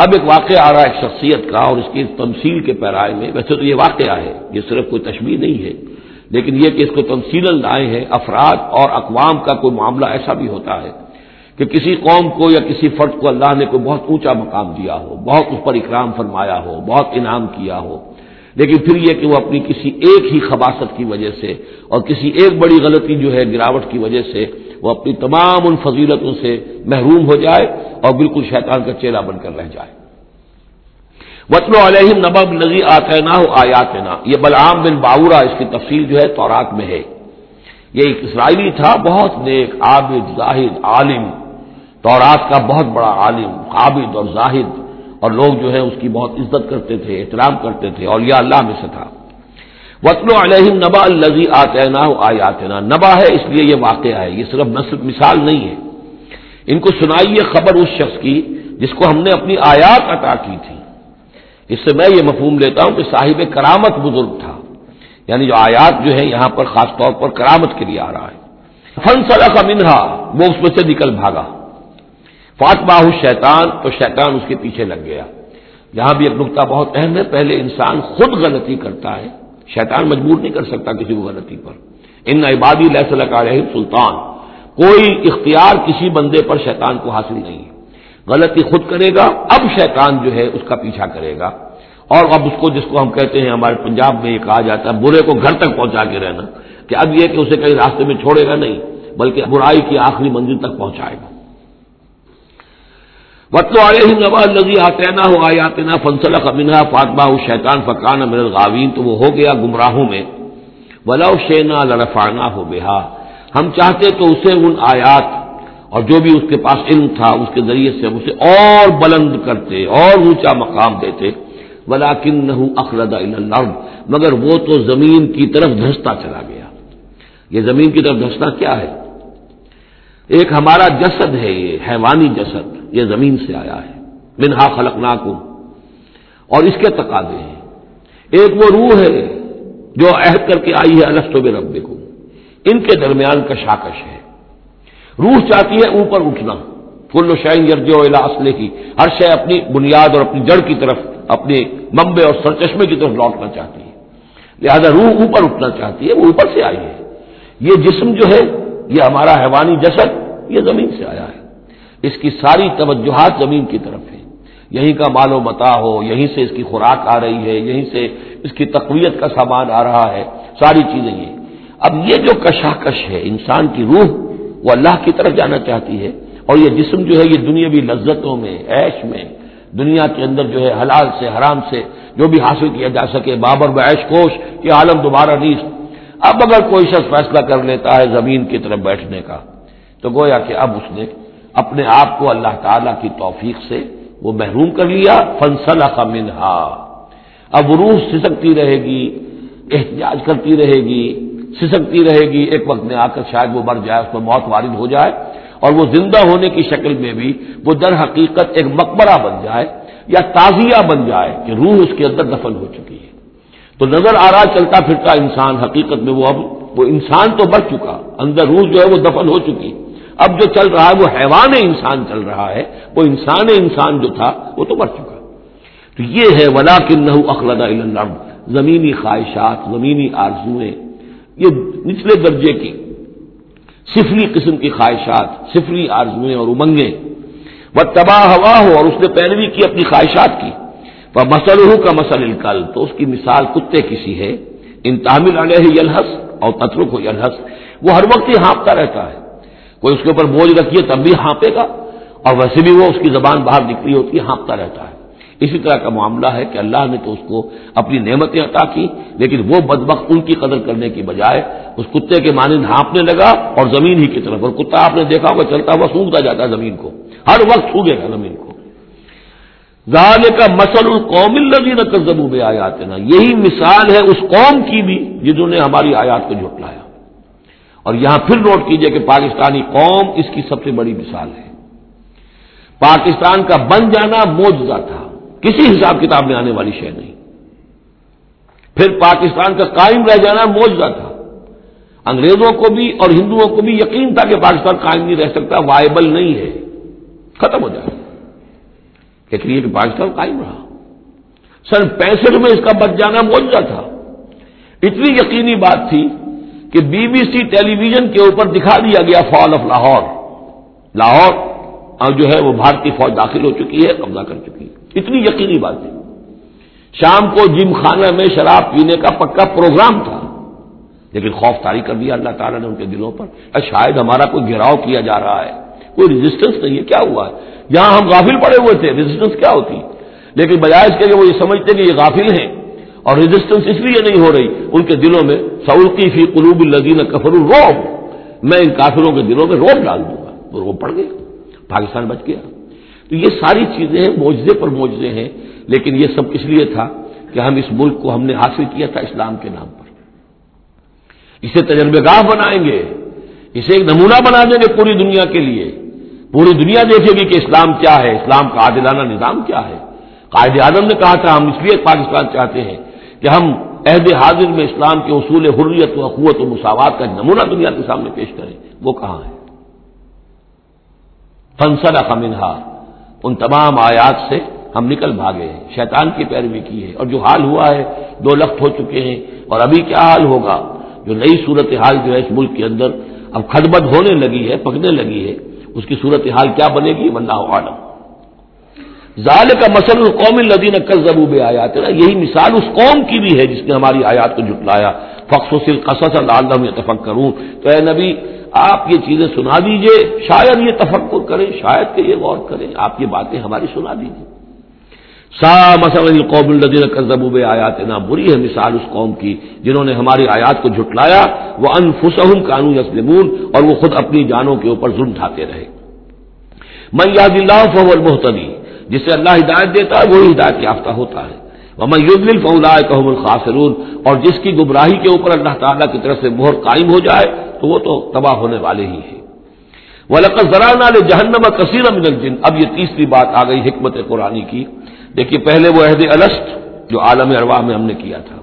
اب ایک واقعہ آ رہا ہے ایک شخصیت کا اور اس کی تمثیل کے پیرائے میں، ویسے تو یہ واقعہ ہے، یہ صرف کوئی تشبیح نہیں ہے، لیکن یہ کہ اس کو تمثیل لائے ہیں افراد اور اقوام کا کوئی معاملہ ایسا بھی ہوتا ہے کہ کسی قوم کو یا کسی فرد کو اللہ نے کوئی بہت اونچا مقام دیا ہو، بہت اس پر اکرام فرمایا ہو، بہت انعام کیا ہو، لیکن پھر یہ کہ وہ اپنی کسی ایک ہی خباصت کی وجہ سے اور کسی ایک بڑی غلطی جو ہے، گراوٹ کی وجہ سے وہ اپنی تمام ان فضیلتوں سے محروم ہو جائے اور بالکل شیطان کا چہرہ بن کر رہ جائے۔ وطن علیہم نبب نظی آتے نہ ہو آیات نہ یہ بلعام بن باورا اس کی تفصیل جو ہے تورات میں ہے۔ یہ ایک اسرائیلی تھا، بہت نیک، عابد، زاہد، عالم۔ تورات کا بہت بڑا عالم عابد اور زاہد۔ اور لوگ جو ہے اس کی بہت عزت کرتے تھے، احترام کرتے تھے اور یہ اللہ میں سے تھا۔ وطن علیہم نبا الزی آتے نہ آیات نبا ہے اس لیے یہ واقعہ ہے، یہ صرف مثال نہیں ہے۔ ان کو سنائیے خبر اس شخص کی جس کو ہم نے اپنی آیات عطا کی تھی۔ اس سے میں یہ مفہوم لیتا ہوں کہ صاحب کرامت بزرگ تھا۔ یعنی جو آیات جو ہے یہاں پر خاص طور پر کرامت کے لیے آ رہا ہے۔ فن سلا کا منہا وہ اس میں سے نکل بھاگا۔ فاطمہ شیطان، تو شیطان اس کے پیچھے لگ گیا۔ یہاں بھی ایک نقطہ بہت اہم ہے، پہلے انسان خود غلطی کرتا ہے۔ شیطان مجبور نہیں کر سکتا کسی کو غلطی پر۔ ان عبادی اللہ علیہ سلطان۔ کوئی اختیار کسی بندے پر شیطان کو حاصل نہیں ہے۔ غلطی خود کرے گا، اب شیطان جو ہے اس کا پیچھا کرے گا۔ اور اب اس کو جس کو ہم کہتے ہیں ہمارے پنجاب میں یہ کہا جاتا ہے، برے کو گھر تک پہنچا کے رہنا، کہ اب یہ کہ اسے کہیں راستے میں چھوڑے گا نہیں، بلکہ برائی کی آخری منزل تک پہنچائے گا۔ لذی آتے نا ہو آتے نا فنسل کا فاطمہ شیطان فقان امر الغاوین تو وہ ہو گیا گمراہوں میں ولا شینا لڑفانہ ہو بےحا ہم چاہتے تو اسے ان آیات اور جو بھی اس کے پاس علم تھا اس کے ذریعے سے ہم اسے اور بلند کرتے، اور اونچا مقام دیتے۔ ولا کن نہ اخرد مگر وہ تو زمین کی طرف دھستا چلا گیا۔ یہ زمین کی طرف دھسنا کیا ہے؟ ایک ہمارا جسد ہے، یہ حیوانی جسد۔ یہ زمین سے آیا ہے۔ منہا خلق اور اس کے تقاضے ہیں۔ ایک وہ روح ہے جو عہد کر کے آئی ہے الفت و رب کو ان کے درمیان کشاکش ہے۔ روح چاہتی ہے اوپر اٹھنا۔ کل شائن یرج و اصلے کی ہر شے اپنی بنیاد اور اپنی جڑ کی طرف، اپنے ممبے اور سرچشمے کی طرف لوٹنا چاہتی ہے۔ لہذا روح اوپر اٹھنا چاہتی ہے، وہ اوپر سے آئی ہے۔ یہ جسم جو ہے، یہ ہمارا حیوانی جسد، یہ زمین سے آیا ہے۔ اس کی ساری توجہات زمین کی طرف ہے یہیں کا مال و متا ہو، یہیں سے اس کی خوراک آ رہی ہے، یہیں سے اس کی تقویت کا سامان آ رہا ہے۔ ساری چیزیں یہ۔ اب یہ جو کشاکش ہے، انسان کی روح، وہ اللہ کی طرف جانا چاہتی ہے۔ اور یہ جسم جو ہے، یہ دنیاوی لذتوں میں، عیش میں، دنیا کے اندر جو ہے، حلال سے، حرام سے، جو بھی حاصل کیا جا سکے، بابر بعش کوش، یہ عالم دوبارہ نہیں اب اگر کوئی شخص فیصلہ کر لیتا ہے زمین کی طرف بیٹھنے کا، تو گویا کہ اب اس نے اپنے آپ کو اللہ تعالی کی توفیق سے وہ محروم کر لیا فنسل کا منہا۔ اب روح سسکتی رہے گی احتجاج کرتی رہے گی، سسکتی رہے گی، ایک وقت میں آ کر شاید وہ مر جائے، اس میں موت وارد ہو جائے اور وہ زندہ ہونے کی شکل میں بھی وہ در حقیقت ایک مقبرہ بن جائے یا تازیہ بن جائے کہ روح اس کے اندر دفن ہو چکی ہے۔ تو نظر آ رہا، چلتا پھرتا انسان، حقیقت میں وہ اب وہ انسان تو بڑھ چکا، اندر روح جو ہے وہ دفن ہو چکی۔ اب جو چل رہا ہے وہ حیوان انسان چل رہا ہے، وہ انسان انسان جو تھا، وہ تو مر چکا۔ تو یہ ہے ولا کن اخلاد زمینی خواہشات، زمینی آرزویں یہ نچلے درجے کی سفری قسم کی خواہشات سفری آرزویں اور امنگیں۔ وہ تباہ ہوا ہو اور اس نے پیروی کی، اپنی خواہشات کی۔ وہ مسل ہو کا مسل الکل تو اس کی مثال کتے کسی ہے۔ ان تعمل علیہ یلحس اور تترو کو یلحس وہ ہر وقت ہی ہانپتا رہتا ہے۔ کوئی اس کے اوپر بوجھ رکھیے تب بھی ہانپے گا۔ اور ویسے بھی وہ اس کی زبان باہر نکلی ہوتی ہے، ہانپتا رہتا ہے۔ اسی طرح کا معاملہ ہے کہ اللہ نے تو اس کو اپنی نعمتیں عطا کی، لیکن وہ بد وقت ان کی قدر کرنے کی بجائے اس کتے کے مانند ہانپنے لگا اور زمین ہی کی طرف۔ اور کتا آپ نے دیکھا ہوگا، چلتا ہوا سونگتا جاتا ہے زمین کو۔ ہر وقت سوگے گا زمین کو۔ زال کا مسل القوم الزی نہ کر زبو میں آیات نا یہی مثال ہے اس قوم کی بھی جنہوں نے ہماری آیات کو جھٹلایا۔ اور یہاں پھر نوٹ کیجیے کہ پاکستانی قوم اس کی سب سے بڑی مثال ہے۔ پاکستان کا بن جانا موجودہ تھا۔ کسی حساب کتاب میں آنے والی شے نہیں۔ پھر پاکستان کا قائم رہ جانا موجودہ تھا۔ انگریزوں کو بھی اور ہندوؤں کو بھی یقین تھا کہ پاکستان قائم نہیں رہ سکتا، وائبل نہیں ہے۔ ختم ہو جائے۔ لیکن یہ کہ پاکستان قائم رہا۔ سن پینسٹھ میں اس کا بچ جانا موجودہ تھا۔ اتنی یقینی بات تھی کہ B B C television کے اوپر دکھا دیا گیا فال آف لاہور۔ لاہور جو ہے وہ بھارتی فوج داخل ہو چکی ہے، قبضہ کر چکی ہے۔ اتنی یقینی بات تھی شام کو جم خانہ میں شراب پینے کا پکا پروگرام تھا۔ لیکن خوف تاری کر دیا اللہ تعالیٰ نے ان کے دلوں پر۔ شاید ہمارا کوئی گراؤ کیا جا رہا ہے۔ کوئی ریزسٹنس نہیں ہے، کیا ہوا ہے؟ یہاں ہم غافل پڑے ہوئے تھے۔ ریزسٹنس کیا ہوتی؟ لیکن بجائے اس کے کہ وہ یہ سمجھتے کہ یہ غافل ہیں۔ اور ریزسٹنس اس لیے نہیں ہو رہی، ان کے دلوں میں سعودی فی قلوب الدین کفر الروب میں ان کافروں کے دلوں میں روب ڈال دوں گا وہ روب پڑ گیا پاکستان بچ گیا۔ تو یہ ساری چیزیں معجزے پر معجزے ہیں، لیکن یہ سب اس لیے تھا کہ ہم اس ملک کو ہم نے حاصل کیا تھا اسلام کے نام پر۔ اسے تجربے گاہ بنائیں گے، اسے ایک نمونہ بنا دیں گے پوری دنیا کے لیے۔ پوری دنیا دیکھے گی کہ اسلام کیا ہے، اسلام کا عادلانہ نظام کیا ہے۔ قائد اعظم نے کہا تھا، ہم اس لیے پاکستان چاہتے ہیں کہ ہم عہد حاضر میں اسلام کے اصول حریت و اخوت و مساوات کا نمونہ دنیا کے سامنے پیش کریں۔ وہ کہاں ہے؟ فنسر خمنہا ان تمام آیات سے ہم نکل بھاگے ہیں۔ شیطان کی پیروی کی ہے۔ اور جو حال ہوا ہے، دو لخت ہو چکے ہیں۔ اور ابھی کیا حال ہوگا؟ جو نئی صورت حال جو ہے اس ملک کے اندر اب خدبد ہونے لگی ہے، پکنے لگی ہے۔ اس کی صورت حال کیا بنے گی؟ واللہ عالم ظال کا مسل قوم الدین کل ضبوب آیات نا یہی مثال اس قوم کی بھی ہے جس نے ہماری آیات کو جٹلایا فخص و قصص اللہ تفق کروں تو اے نبی، آپ یہ چیزیں سنا دیجیے۔ شاید یہ تفکر کریں، شاید کہ یہ غور کریں۔ آپ یہ باتیں ہماری سنا دیجیے سا مسل قوم الدین کل ضبوب آیات نا بری ہے مثال اس قوم کی جنہوں نے ہماری آیات کو جھٹلایا۔ وہ انفسہم قانون یسلمون اور وہ خود اپنی جانوں کے اوپر ظلم ڈھاتے رہے۔ من یاد اللہ فول محتدی جسے اللہ ہدایت دیتا ہے، وہی ہدایت یافتہ ہوتا ہے۔ ومن یوزل فولا قحم الخاصرون اور جس کی گمراہی کے اوپر اللہ تعالیٰ کی طرف سے مہر قائم ہو جائے، تو وہ تو تباہ ہونے والے ہی ہیں۔ وہ لقت ذرا جہنم کثیر من الجن۔ اب یہ تیسری بات آ گئی حکمت قرآن کی۔ دیکھیے، پہلے وہ عہد السط جو عالم ارواح میں ہم نے کیا تھا۔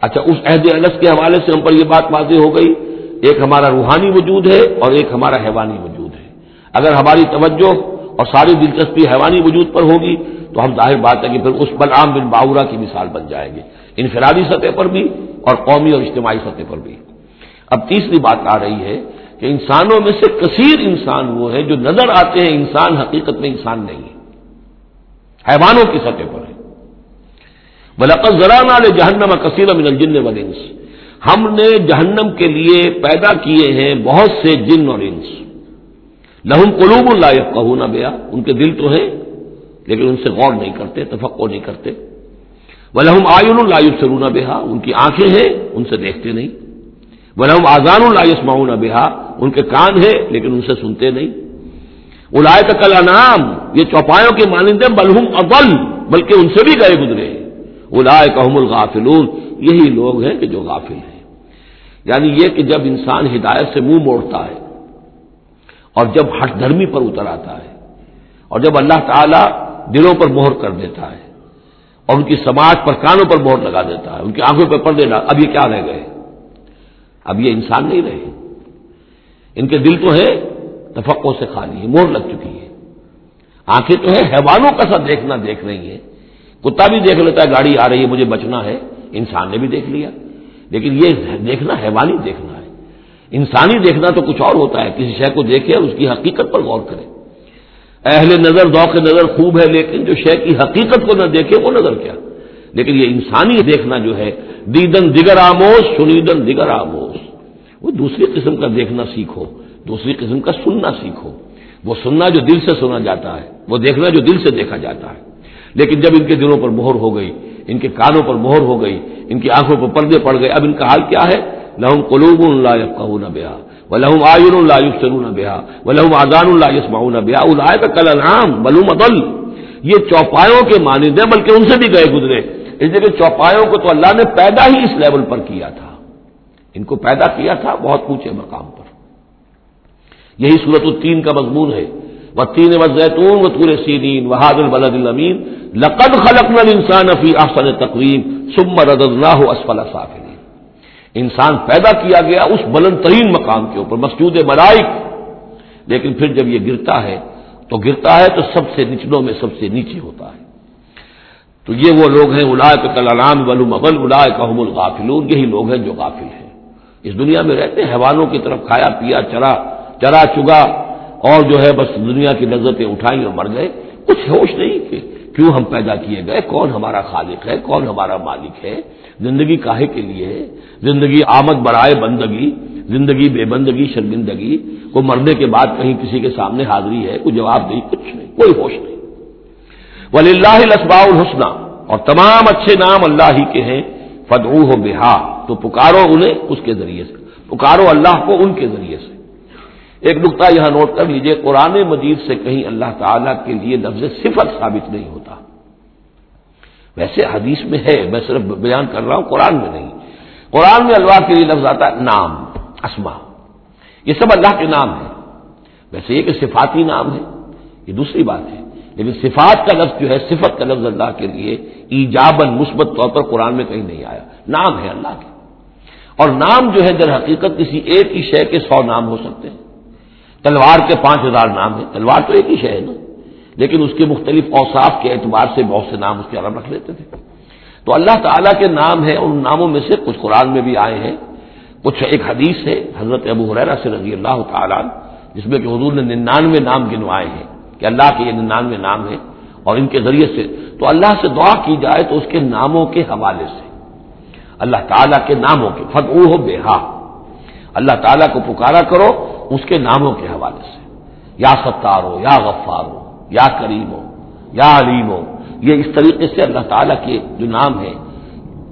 اچھا اس عہد السط کے حوالے سے ہم پر یہ بات واضح ہو گئی۔ ایک ہمارا روحانی وجود ہے اور ایک ہمارا حیوانی وجود ہے۔ اگر ہماری توجہ اور ساری دلچسپی حیوانی وجود پر ہوگی تو ہم ظاہر بات ہے کہ پھر اس بلعام بن باورا کی مثال بن جائیں گے، انفرادی سطح پر بھی اور قومی اور اجتماعی سطح پر بھی۔ اب تیسری بات آ رہی ہے کہ انسانوں میں سے کثیر انسان وہ ہے جو نظر آتے ہیں انسان حقیقت میں انسان نہیں ہے۔ حیوانوں کی سطح پر ہے بلقت ذرا نال جہنم کثیر من الجن والانس ہم نے جہنم کے لیے پیدا کیے ہیں بہت سے جن اور انس۔ لہم قلوب اللہ کہوں نہ بیا ان کے دل تو ہیں، لیکن ان سے غور نہیں کرتے تفقو نہیں کرتے۔ وہ لہم آئین اللہ سرون بےحا ان کی آنکھیں ہیں، ان سے دیکھتے نہیں۔ وہ لہم آزان اللہ معاون بےحا ان کے کان ہیں، لیکن ان سے سنتے نہیں۔ الائے کا کلا نام یہ چوپایوں کے مانندے، بلہم ابل بلکہ ان سے بھی گئے گزرے الائے کام الغافلون، یہی لوگ ہیں کہ جو غافل ہیں۔ یعنی یہ کہ جب انسان ہدایت سے منہ موڑتا ہے اور جب ہٹ دھرمی پر اتر آتا ہے اور جب اللہ تعالی دلوں پر مہر کر دیتا ہے اور ان کی سماج پر کانوں پر مہر لگا دیتا ہے، ان کی آنکھوں پر پڑ دینا اب یہ کیا رہ گئے؟ اب یہ انسان نہیں رہے۔ ان کے دل تو ہے تفقوں سے خالی ہے مہر لگ چکی ہے آنکھیں تو ہے حیوانوں کا سا دیکھنا دیکھ رہی ہے کتا بھی دیکھ لیتا ہے، گاڑی آ رہی ہے، مجھے بچنا ہے۔ انسان نے بھی دیکھ لیا۔ لیکن یہ دیکھنا، حیوانی دیکھنا۔ انسانی دیکھنا تو کچھ اور ہوتا ہے، کسی شے کو دیکھے اور اس کی حقیقت پر غور کرے۔ اہل نظر، ذوق نظر خوب ہے، لیکن جو شے کی حقیقت کو نہ دیکھے، وہ نظر کیا؟ لیکن یہ انسانی دیکھنا جو ہے، دیدن دیگر آموز سنیدن دیگر آموز۔ وہ دوسری قسم کا دیکھنا سیکھو، دوسری قسم کا سننا سیکھو۔ وہ سننا جو دل سے سنا جاتا ہے، وہ دیکھنا جو دل سے دیکھا جاتا ہے۔ لیکن جب ان کے دلوں پر مہر ہو گئی، ان کے کانوں پر مہر ہو گئی، ان کی آنکھوں پر پردے پڑ گئے، اب ان کا حال کیا ہے؟ لہم قلوب اللہ کہ بیا و لہم آئین اللہ سرون بیا و لہم آزان اللہ یسمعون بیا الائے کا کل نام بلوم یہ چوپایوں کے مانند ہیں، بلکہ ان سے بھی گئے گزرے۔ اس لیے کہ چوپایوں کو تو اللہ نے پیدا ہی اس لیول پر کیا تھا۔ ان کو پیدا کیا تھا بہت اونچے مقام پر۔ یہی صورت التین کا مضمون ہے۔ وہ تین و زیتون و تور سینین وحاد البلد المین لقد خلق نل انسان فی احسن تقویم سم رد اللہ اسفل صافر انسان پیدا کیا گیا اس بلند ترین مقام کے اوپر، مسجود ملائک۔ لیکن پھر جب یہ گرتا ہے، تو گرتا ہے تو سب سے نچلوں میں سب سے نیچے ہوتا ہے۔ تو یہ وہ لوگ ہیں الا کلام ولو مغل الا الغافلون۔ یہی لوگ ہیں جو غافل ہیں۔ اس دنیا میں رہتے ہیں، حیوانوں کی طرف کھایا پیا، چرا چرا چگا، اور جو ہے بس دنیا کی نظرتیں اٹھائیں اور مر گئے۔ کچھ ہوش نہیں کہ کیوں ہم پیدا کیے گئے؟ کون ہمارا خالق ہے؟ کون ہمارا مالک ہے؟ زندگی کاہے کے لیے؟ ہے زندگی آمد برائے بندگی، زندگی بے بندگی، شرمندگی۔ کو مرنے کے بعد کہیں کسی کے سامنے حاضری ہے؟ کوئی جواب نہیں، کچھ نہیں، کوئی ہوش نہیں۔ ولی اللہ لسبا الحسنہ اور تمام اچھے نام اللہ ہی کے ہیں۔ فدعو ہو بہا تو پکارو انہیں اس کے ذریعے سے۔ پکارو اللہ کو ان کے ذریعے سے۔ ایک نقطہ یہاں نوٹ کر لیجیے۔ قرآن مجید سے کہیں اللہ تعالی کے لیے لفظ صفت ثابت نہیں ہوتا۔ ویسے حدیث میں ہے، میں صرف بیان کر رہا ہوں، قرآن میں نہیں۔ قرآن میں اللہ کے لیے لفظ آتا ہے نام اسما یہ سب اللہ کے نام ہیں۔ ویسے یہ کہ صفاتی نام ہے، یہ دوسری بات ہے۔ لیکن صفات کا لفظ جو ہے، صفت کا لفظ اللہ کے لیے ایجابن مثبت طور پر قرآن میں کہیں نہیں آیا۔ نام ہے اللہ کے۔ اور نام جو ہے، در حقیقت کسی ایک ہی شے کے سو نام ہو سکتے ہیں۔ تلوار کے پانچ ہزار نام ہیں۔ تلوار تو ایک ہی شے ہے نا۔ لیکن اس کے مختلف اوساف کے اعتبار سے بہت سے نام اس کے عرب رکھ لیتے تھے۔ تو اللہ تعالیٰ کے نام ہے ان ناموں میں سے کچھ قرآن میں بھی آئے ہیں، کچھ ایک حدیث ہے، حضرت ابو حریرا سے رضی اللہ تعالیٰ جس میں کہ حضور نے ننانوے نام گنوائے ہیں، کہ اللہ کے یہ ننانوے نام ہیں اور ان کے ذریعے سے۔ تو اللہ سے دعا کی جائے تو اس کے ناموں کے حوالے سے۔ اللہ تعالیٰ کے ناموں کے فت ہو بے اللہ تعالیٰ کو پکارا کرو اس کے ناموں کے حوالے سے۔ یا ستار ہو یا غفار ہو یا کریم ہو، یا علیم ہو۔ یہ اس طریقے سے اللہ تعالیٰ کے جو نام ہے،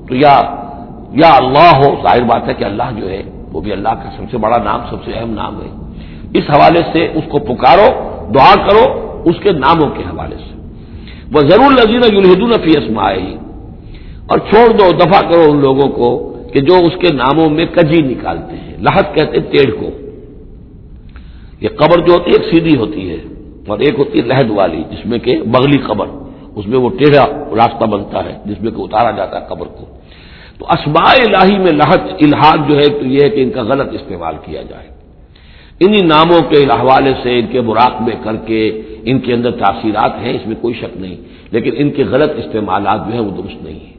تو یا یا اللہ ہو، ظاہر بات ہے کہ اللہ جو ہے، وہ بھی اللہ کا سب سے بڑا نام، سب سے اہم نام ہے۔ اس حوالے سے اس کو پکارو، دعا کرو اس کے ناموں کے حوالے سے۔ وہ ضرور لذیذ یلحد فی اسماء اور چھوڑ دو دفاع کرو ان لوگوں کو کہ جو اس کے ناموں میں کجی نکالتے ہیں۔ لاہت کہتے ہیں ٹیڑھ کو۔ یہ قبر جو ہوتی ہے، ایک سیدھی ہوتی ہے۔ اور ایک ہوتی ہے لہد والی، جس میں کہ بغلی قبر، اس میں وہ ٹیڑھا راستہ بنتا ہے، جس میں کہ اتارا جاتا ہے قبر کو۔ تو اسباء الہی میں لہت الحاد جو ہے، تو یہ ہے کہ ان کا غلط استعمال کیا جائے۔ انہی ناموں کے حوالے سے، ان کے مراقبے کر کے ان کے اندر تاثیرات ہیں، اس میں کوئی شک نہیں۔ لیکن ان کے غلط استعمالات جو ہیں، وہ درست نہیں ہیں۔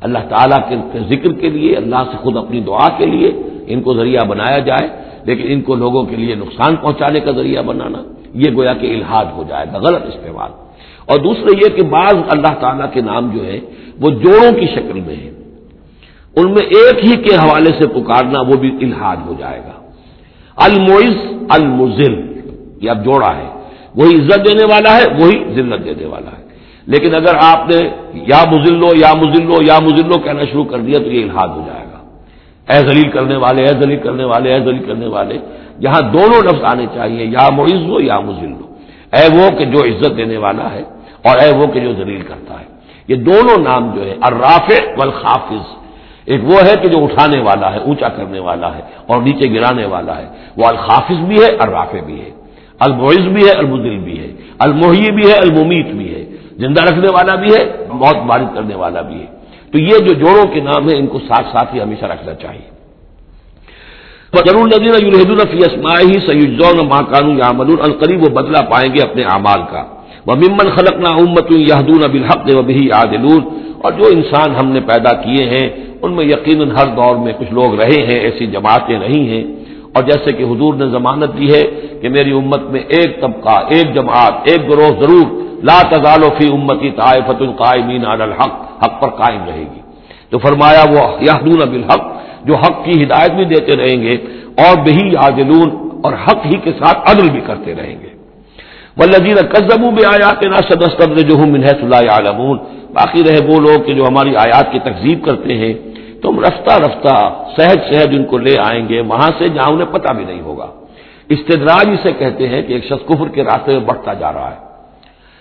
اللہ تعالیٰ کے ذکر کے لیے، اللہ سے خود اپنی دعا کے لیے ان کو ذریعہ بنایا جائے، لیکن ان کو لوگوں کے لیے نقصان پہنچانے کا ذریعہ بنانا۔ یہ گویا کہ الحاد ہو جائے گا غلط استعمال۔ اور دوسرا یہ کہ بعض اللہ تعالیٰ کے نام جو ہے وہ جوڑوں کی شکل میں ہے ان میں ایک ہی کے حوالے سے پکارنا وہ بھی الحاد ہو جائے گا۔ المعز المزل یہ اب جوڑا ہے۔ وہی عزت دینے والا ہے، وہی ذلت دینے والا ہے۔ لیکن اگر آپ نے یا مزلو یا مزلو یا مزلو کہنا شروع کر دیا تو یہ الحاد ہو جائے گا۔ اے ذلیل کرنے والے، اے ذلیل کرنے والے، اے ذلیل کرنے والے۔ جہاں دونوں لفظ آنے چاہیے، یا معز ہو یا مزلو اے وہ کہ جو عزت دینے والا ہے اور اے وہ کہ جو ذلیل کرتا ہے۔ یہ دونوں نام جو ہے الراف والخافظ ایک وہ ہے کہ جو اٹھانے والا ہے، اونچا کرنے والا ہے اور نیچے گرانے والا ہے۔ وہ الخافظ بھی ہے، الرافع بھی ہے۔ المعز بھی ہے المدل بھی ہے۔ المحی بھی ہے، الممیت بھی ہے۔ زندہ رکھنے والا بھی ہے بہت بارد کرنے والا بھی ہے۔ تو یہ جو جوڑوں کے نام ہیں، ان کو ساتھ ساتھ ہی ہمیشہ رکھنا چاہیے۔ ضرور ندین الحد اسما ہی سیدون یا مدون القریب وہ بدلا پائیں گے اپنے اعمال کا۔ وہ ممن خلق نہ امت یادون بالحق و بھی عادلون اور جو انسان ہم نے پیدا کیے ہیں، ان میں یقیناً ہر دور میں کچھ لوگ رہے ہیں، ایسی جماعتیں نہیں ہیں۔ اور جیسے کہ حضور نے ضمانت دی ہے کہ میری امت میں ایک طبقہ، ایک جماعت، ایک گروہ ضرور لا تزال فی امتی طائفت القائمین علی الحق۔ حق پر قائم رہے گی۔ تو فرمایا وہ یادون بالحق، جو حق کی ہدایت بھی دیتے رہیں گے اور بہی یادلون اور حق ہی کے ساتھ عدل بھی کرتے رہیں گے۔ وہ لذیذ قزبو بھی آیات نا سدستر جو ہوں منہ صلاح عالمون باقی رہے وہ لوگ کہ جو ہماری آیات کی تقزیب کرتے ہیں، تم رفتہ رفتہ، سہج سہج ان کو لے آئیں گے، وہاں سے جہاں انہیں پتہ بھی نہیں ہوگا۔ استدراج اسے کہتے ہیں کہ ایک شخص کفر کے راستے میں بڑھتا جا رہا ہے۔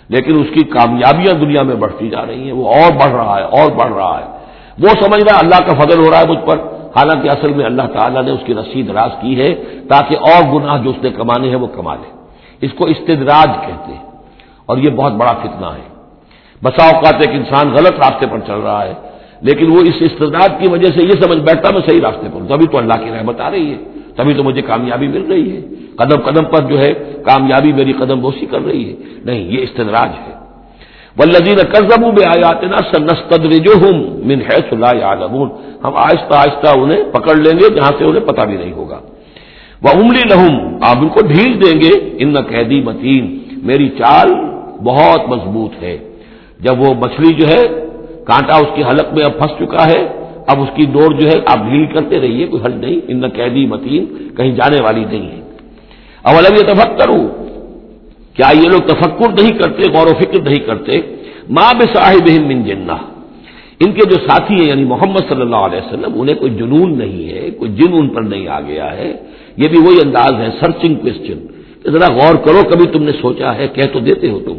لیکن اس کی کامیابیاں دنیا میں بڑھتی جا رہی ہیں، وہ اور بڑھ رہا ہے، اور بڑھ رہا ہے۔ وہ سمجھ رہا ہے اللہ کا فضل ہو رہا ہے مجھ پر۔ حالانکہ اصل میں اللہ تعالیٰ نے اس کی رسید راز کی ہے، تاکہ اور گناہ جو اس نے کمانے ہیں وہ کما لے۔ اس کو استدراج کہتے ہیں۔ اور یہ بہت بڑا فتنہ ہے۔ بسا اوقات ایک انسان غلط راستے پر چل رہا ہے، لیکن وہ اس استداد کی وجہ سے یہ سمجھ بیٹھتا میں صحیح راستے پر تبھی تو اللہ کی رحمت آ رہی ہے، تبھی تو مجھے کامیابی مل رہی ہے۔ قدم قدم پر جو ہے کامیابی میری قدم بوسی کر رہی ہے۔ نہیں، یہ استدراج ہے۔ ولزین کرزم بے آیات نا سنستر جو ہوں من ہے ہم آہستہ آہستہ انہیں پکڑ لیں گے جہاں سے انہیں پتہ بھی نہیں ہوگا۔ وہ عملی لہم آپ ان کو ڈھیل دیں گے۔ ان قیدی متین میری چال بہت مضبوط ہے۔ جب وہ مچھلی جو ہے، کانٹا اس کی حلق میں اب پھنس چکا ہے، اب اس کی دوڑ جو ہے، آپ ڈھیل کرتے رہیے، کوئی حل نہیں۔ ان قیدی متین کہیں جانے والی نہیں ہے۔ اب الگ یہ تفکر ہوں کیا یہ لوگ تفکر نہیں کرتے، غور و فکر نہیں کرتے؟ ماں بے صاحب من جنہ۔ ان کے جو ساتھی ہیں یعنی محمد صلی اللہ علیہ وسلم، انہیں کوئی جنون نہیں ہے، کوئی جن ان پر نہیں آ گیا ہے۔ یہ بھی وہی انداز ہے سرچنگ کوشچن کہ ذرا غور کرو، کبھی تم نے سوچا ہے، کہہ تو دیتے ہو تم۔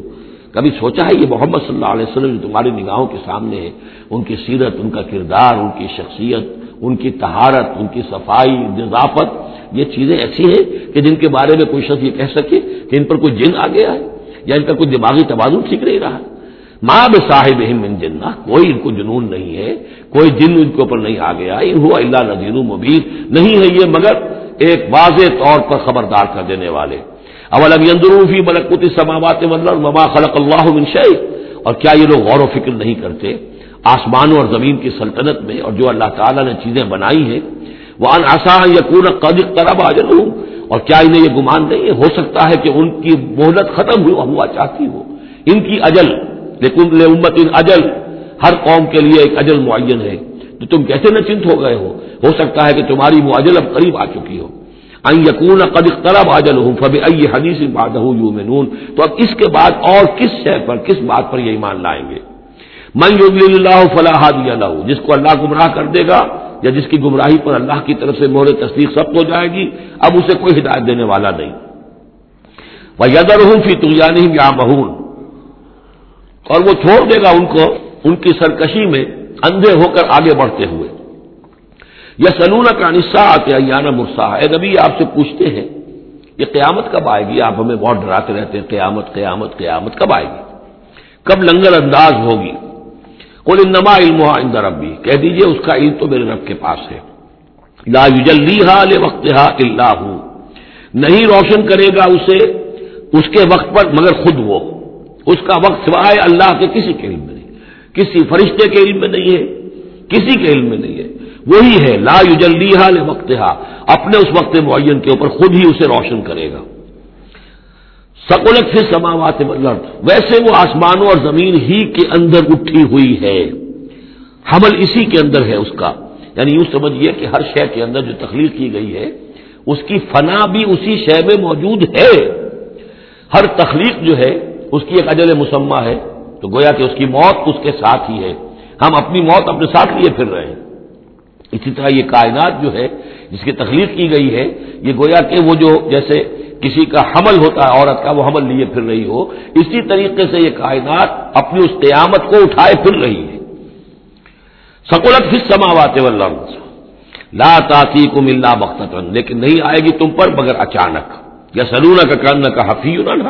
کبھی سوچا ہے یہ محمد صلی اللہ علیہ وسلم جو تمہاری نگاہوں کے سامنے ہے، ان کی سیرت، ان کا کردار، ان کی شخصیت، ان کی تہارت ان کی صفائی، نظافت یہ چیزیں ایسی ہیں کہ جن کے بارے میں کوئی شخص یہ کہہ سکے کہ ان پر کوئی جن آ گیا ہے یا ان کا کوئی دماغی توازن ٹھیک نہیں رہا۔ ماں بے صاحب ان جنہ کوئی ان کو جنون نہیں ہے، کوئی جن ان کے اوپر نہیں آ گیا ہوا اللہ نذیر مبین نہیں ہے یہ مگر ایک واضح طور پر خبردار کر دینے والے۔ اول اندروفی ملکوتی سماوات مما خلق اللہ منشی اور کیا یہ لوگ غور و فکر نہیں کرتے؟ آسمانوں اور زمین کی سلطنت میں اور جو اللہ تعالیٰ نے چیزیں بنائی ہیں وہ ان آسان یقون قد طرب آجل ہوں اور کیا انہیں یہ گمان نہیں ہے؟ ہو سکتا ہے کہ ان کی مہلت ختم ہوا ہوا چاہتی ہو۔ ان کی اجل لیکن امت ان اجل۔ ہر قوم کے لیے ایک اجل معین ہے۔ تو تم کیسے نہ چنت ہو گئے ہو؟ ہو سکتا ہے کہ تمہاری وہ اجل اب قریب آ چکی ہو۔ یقون قد طرب آجل ہوں فب ائی حدیث باد یو تو اب اس کے بعد اور کس شے پر، کس بات پر یہ ایمان لائیں گے؟ من اللہ فلاح دیا جس کو اللہ گمراہ کر دے گا یا جس کی گمراہی پر اللہ کی طرف سے مہر تصدیق سب ہو جائے گی، اب اسے کوئی ہدایت دینے والا نہیں۔ وہ یدر ہوں فی تو یا مہون اور وہ چھوڑ دے گا ان کو، ان کی سرکشی میں اندھے ہو کر آگے بڑھتے ہوئے۔ یا سلون کا نسا آتے یا مرسا اے نبی، آپ سے پوچھتے ہیں، یہ قیامت کب آئے گی؟ آپ ہمیں بہت ڈراتے رہتے ہیں، قیامت قیامت قیامت کب آئے گی؟ کب لنگر انداز ہوگی؟ قل انما علم عند ربی کہہ دیجیے اس کا علم تو میرے رب کے پاس ہے۔ لا یجلیہا لوقتہا الا ہو۔ نہیں روشن کرے گا اسے اس کے وقت پر مگر خود وہ۔ اس کا وقت سوائے اللہ کے کسی کے علم میں نہیں۔ کسی فرشتے کے علم میں نہیں ہے، کسی کے علم میں نہیں ہے۔ وہی ہے، لا یجلیہا لوقتہا۔ اپنے اس وقت معین کے اوپر خود ہی اسے روشن کرے گا۔ سکولت سے سماوات لڑ ویسے وہ آسمانوں اور زمین ہی کے اندر اٹھی ہوئی ہے۔ حمل اسی کے اندر ہے اس کا۔ یعنی یوں سمجھیے کہ ہر شے کے اندر جو تخلیق کی گئی ہے، اس کی فنا بھی اسی شے میں موجود ہے۔ ہر تخلیق جو ہے، اس کی ایک اجل مسمہ ہے۔ تو گویا کہ اس کی موت اس کے ساتھ ہی ہے۔ ہم اپنی موت اپنے ساتھ لیے پھر رہے ہیں۔ اسی طرح یہ کائنات جو ہے، جس کی تخلیق کی گئی ہے، یہ گویا کہ وہ جو جیسے کسی کا حمل ہوتا ہے، عورت کا، وہ حمل لیے پھر رہی ہو۔ اسی طریقے سے یہ کائنات اپنی اس قیامت کو اٹھائے پھر رہی ہے۔ سکولت پھر سماواتے لا تاتی کو ملنا بختن لیکن نہیں آئے گی تم پر مگر اچانک۔ یا سلون کا کرنا کا حفیع نہ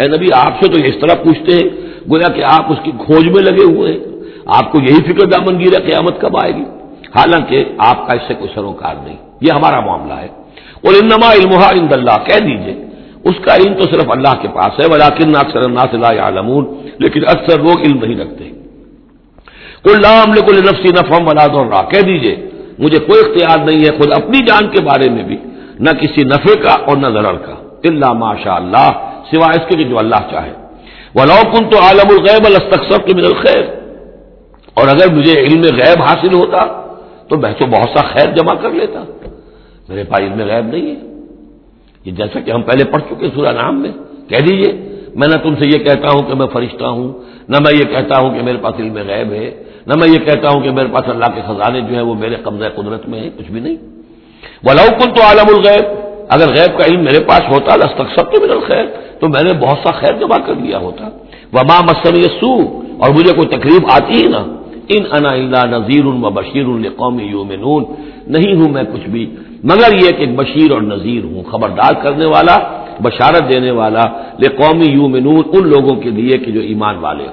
اے نبی، آپ سے تو اس طرح پوچھتے ہیں، گویا کہ آپ اس کی کھوج میں لگے ہوئے ہیں۔ آپ کو یہی فکر دامن گیر ہے قیامت کب آئے گی؟ حالانکہ آپ کا اس سے کوئی سروکار نہیں۔ یہ ہمارا معاملہ ہے۔ اور انما علم عند اللہ، کہہ دیجیے، اس کا علم تو صرف اللہ کے پاس ہے ولاکن اکثر اللہ سے عالمون لیکن اکثر لوگ علم نہیں رکھتے۔ کوئی لام لکل نفسی نفم ولاد اور کہہ دیجیے، مجھے کوئی اختیار نہیں ہے خود اپنی جان کے بارے میں بھی، نہ کسی نفے کا اور نہ ضرر کا اللہ ماشاء اللہ، سوائے اس کے جو اللہ چاہے۔ وہ لوکن تو عالم الغیب الستخصب کے من الخیر اور اگر مجھے علم غیب حاصل ہوتا، تو میں تو بہت سا خیر جمع کر لیتا۔ میرے پاس علم غیب نہیں ہے۔ یہ جیسا کہ ہم پہلے پڑھ چکے سورہ نام میں۔ کہہ دیجیے، میں نہ تم سے یہ کہتا ہوں کہ میں فرشتہ ہوں، نہ میں یہ کہتا ہوں کہ میرے پاس علم غیب ہے، نہ میں یہ کہتا ہوں کہ میرے پاس اللہ کے خزانے جو ہیں وہ میرے قبضہ قدرت میں ہے کچھ بھی نہیں۔ وہ کن تو عالم الغیب اگر غیب کا علم میرے پاس ہوتا لستخصب تو میرا خیر تو میں نے بہت سا خیر جمع کر لیا ہوتا۔ وہ ماں مسم سو اور مجھے کوئی تکلیف آتی ہی نا ان انا اللہ نذیر و بشیر القومی یومنون نہیں ہوں میں کچھ بھی۔ مگر یہ کہ بشیر اور نذیر ہوں، خبردار کرنے والا، بشارت دینے والا لے قومی یومنون ان لوگوں کے لیے کہ جو ایمان والے ہوں۔